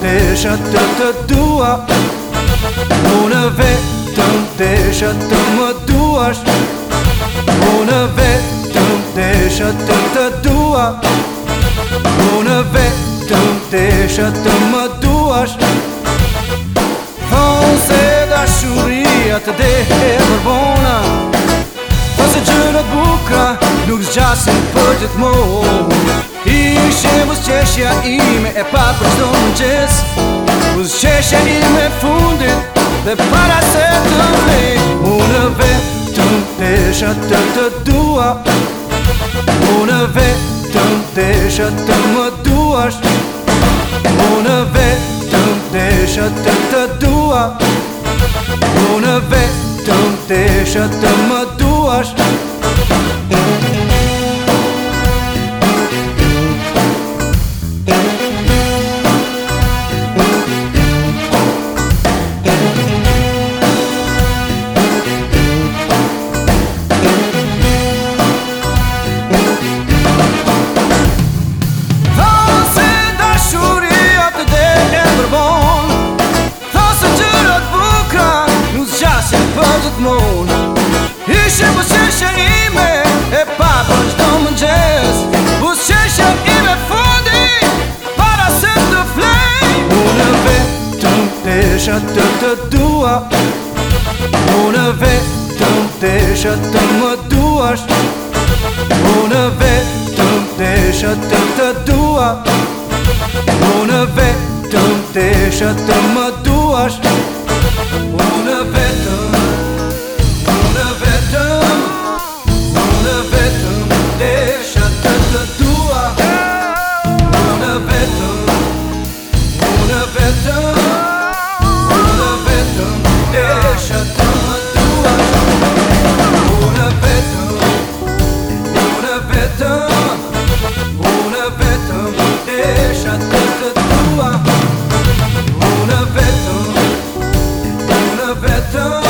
Desha të të dua Unë vetëm desha të më duash Unë vetëm desha të më duash vetëm të shë të më duash Thonë se da shuria të dehe përbona Thonë se gjërët bukra nuk zgjasin për të të mohu Ishe vëzë qeshja ime e pa për shdo më gjes Vëzë qeshja ime fundit dhe para se të me Unë vetëm të shë të të dua Unë vetëm Te shoh të më duash unë vetëm te të të dua unë vetëm te shoh të më duash desha të të dua Unë vetëm desha të më duash Unë vetëm desha të të dua Unë vetëm desha të më duash never